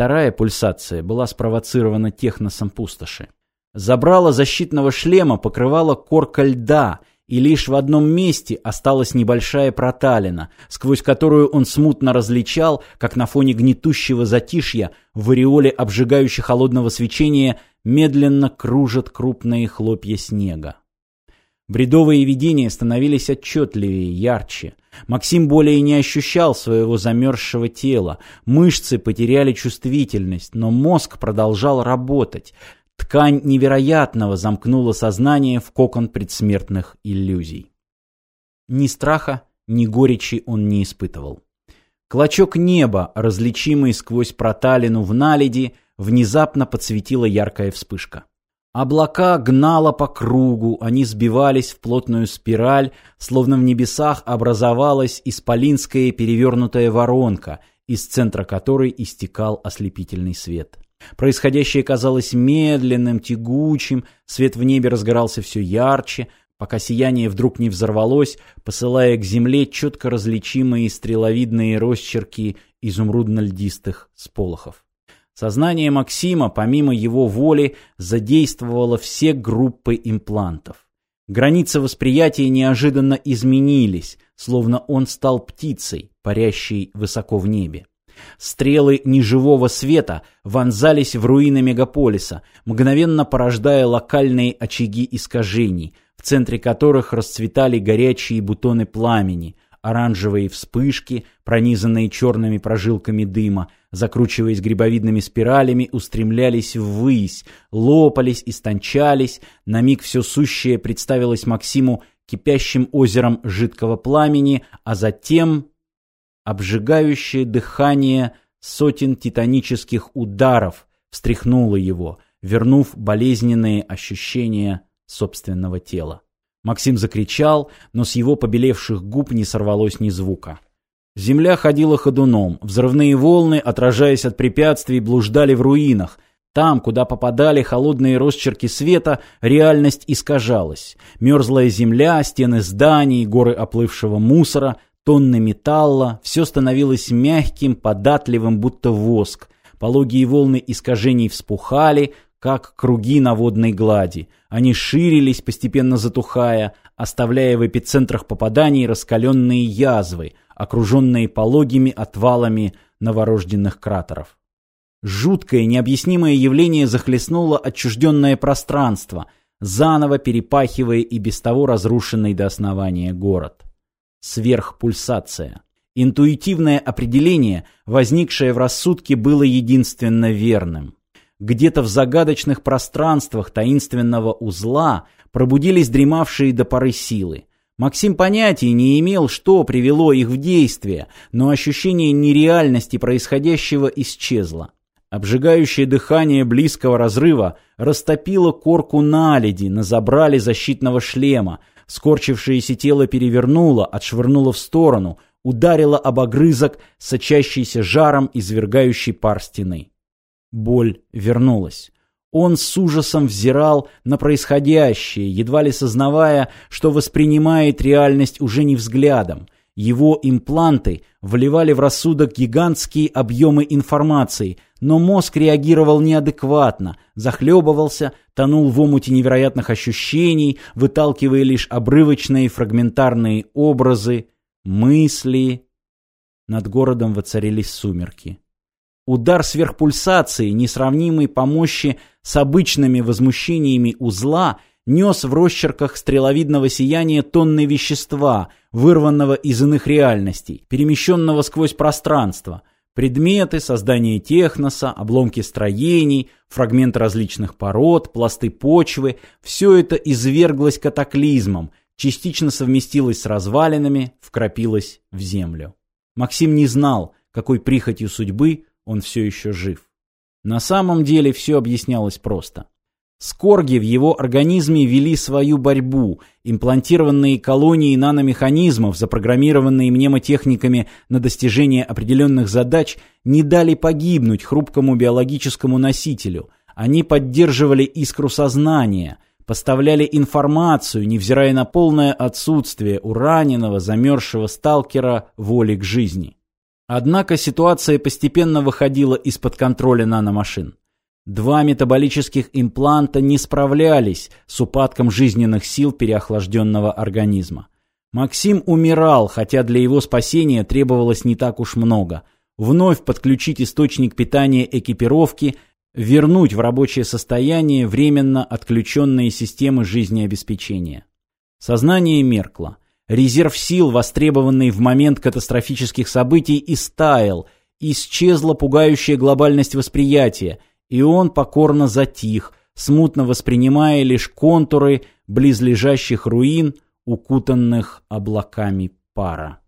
Вторая пульсация была спровоцирована техносом пустоши. Забрало защитного шлема покрывала корка льда, и лишь в одном месте осталась небольшая проталина, сквозь которую он смутно различал, как на фоне гнетущего затишья в ореоле обжигающего холодного свечения медленно кружат крупные хлопья снега. Бредовые видения становились отчетливее, ярче. Максим более не ощущал своего замерзшего тела, мышцы потеряли чувствительность, но мозг продолжал работать. Ткань невероятного замкнула сознание в кокон предсмертных иллюзий. Ни страха, ни горечи он не испытывал. Клочок неба, различимый сквозь проталину в наледи, внезапно подсветила яркая вспышка. Облака гнало по кругу, они сбивались в плотную спираль, словно в небесах образовалась исполинская перевернутая воронка, из центра которой истекал ослепительный свет. Происходящее казалось медленным, тягучим, свет в небе разгорался все ярче, пока сияние вдруг не взорвалось, посылая к земле четко различимые стреловидные росчерки изумрудно-льдистых сполохов. Сознание Максима, помимо его воли, задействовало все группы имплантов. Границы восприятия неожиданно изменились, словно он стал птицей, парящей высоко в небе. Стрелы неживого света вонзались в руины мегаполиса, мгновенно порождая локальные очаги искажений, в центре которых расцветали горячие бутоны пламени – оранжевые вспышки, пронизанные черными прожилками дыма, закручиваясь грибовидными спиралями, устремлялись ввысь, лопались, истончались, на миг все сущее представилось Максиму кипящим озером жидкого пламени, а затем обжигающее дыхание сотен титанических ударов встряхнуло его, вернув болезненные ощущения собственного тела. Максим закричал, но с его побелевших губ не сорвалось ни звука. Земля ходила ходуном, взрывные волны, отражаясь от препятствий, блуждали в руинах. Там, куда попадали холодные росчерки света, реальность искажалась. Мерзлая земля, стены зданий, горы оплывшего мусора, тонны металла — все становилось мягким, податливым, будто воск. Пологие волны искажений вспухали, как круги на водной глади. Они ширились, постепенно затухая, оставляя в эпицентрах попаданий раскаленные язвы, окруженные пологими отвалами новорожденных кратеров. Жуткое, необъяснимое явление захлестнуло отчужденное пространство, заново перепахивая и без того разрушенный до основания город. Сверхпульсация. Интуитивное определение, возникшее в рассудке, было единственно верным. Где-то в загадочных пространствах таинственного узла пробудились дремавшие до поры силы. Максим понятия не имел, что привело их в действие, но ощущение нереальности происходящего исчезло. Обжигающее дыхание близкого разрыва растопило корку наледи на забрале защитного шлема, скорчившееся тело перевернуло, отшвырнуло в сторону, ударило об огрызок, сочащийся жаром извергающий пар стены. Боль вернулась. Он с ужасом взирал на происходящее, едва ли сознавая, что воспринимает реальность уже не взглядом. Его импланты вливали в рассудок гигантские объемы информации, но мозг реагировал неадекватно, захлебывался, тонул в омуте невероятных ощущений, выталкивая лишь обрывочные фрагментарные образы, мысли. Над городом воцарились сумерки. Удар сверхпульсации, несравнимый по мощи с обычными возмущениями узла, нес в росчерках стреловидного сияния тонны вещества, вырванного из иных реальностей, перемещенного сквозь пространство. Предметы, создание техноса, обломки строений, фрагменты различных пород, пласты почвы – все это изверглось катаклизмом, частично совместилось с развалинами, вкрапилось в землю. Максим не знал, какой прихотью судьбы он все еще жив. На самом деле все объяснялось просто. Скорги в его организме вели свою борьбу. Имплантированные колонии наномеханизмов, запрограммированные мнемотехниками на достижение определенных задач, не дали погибнуть хрупкому биологическому носителю. Они поддерживали искру сознания, поставляли информацию, невзирая на полное отсутствие у раненого, замерзшего сталкера воли к жизни. Однако ситуация постепенно выходила из-под контроля наномашин. Два метаболических импланта не справлялись с упадком жизненных сил переохлажденного организма. Максим умирал, хотя для его спасения требовалось не так уж много. Вновь подключить источник питания экипировки, вернуть в рабочее состояние временно отключенные системы жизнеобеспечения. Сознание меркло. Резерв сил, востребованный в момент катастрофических событий, истаял. Исчезла пугающая глобальность восприятия, и он покорно затих, смутно воспринимая лишь контуры близлежащих руин – укутанных облаками пара.